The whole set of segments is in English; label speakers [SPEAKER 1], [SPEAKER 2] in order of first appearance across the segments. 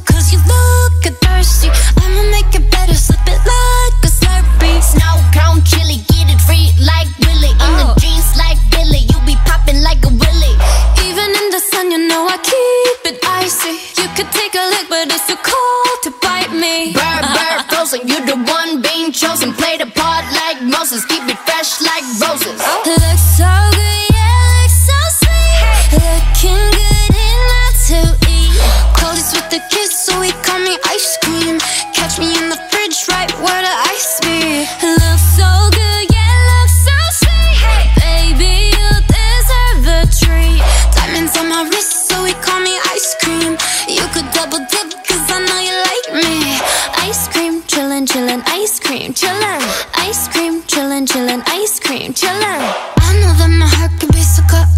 [SPEAKER 1] Cause you look thirsty. I'ma make it better, slip it like a Snow cone get it like Willy. In the oh. jeans like Billy, you be popping like a willy. Even in the sun, you know I keep it icy. You could take a lick, but it's too cold to bite me. Bird, uh, bird, uh, uh. frozen,
[SPEAKER 2] you the
[SPEAKER 1] one being chosen. Play the part like Moses, keep it fresh like roses. Oh. Cream, chillin'. Ice cream, chillin', chillin', ice cream, chillin'. I know that
[SPEAKER 2] my heart can be so cold,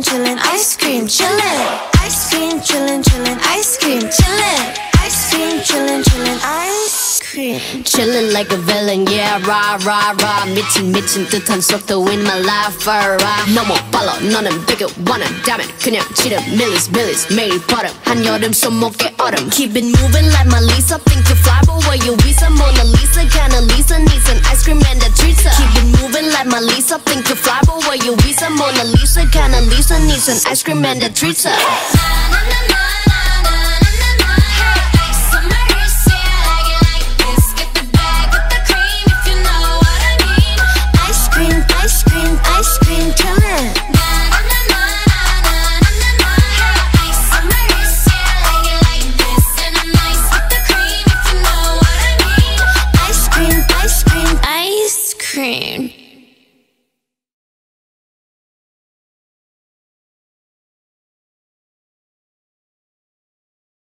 [SPEAKER 2] chillin', chillin', ice cream, chillin'. Ice cream, chillin', chillin', ice cream, chillin'. Ice cream, chillin', chillin', ice cream.
[SPEAKER 3] Chillin' like a villain, yeah, rah, rah, rah. 미친, 미친 듯한 속도 in my life, alright. 너무 빨라, 너는 되게 원한다면 그냥 지름, 밀리스, 밀리스, 매일 버릇. 한여름 손목에 얼음. Keep it moving like my Lisa. Think you fly, but where you visa? Mona Lisa, kinda Lisa, needs an ice cream and a treat. my Lisa. Think you fly, but where you visa? Mona Lisa, kinda Lisa, needs an ice cream and a treat.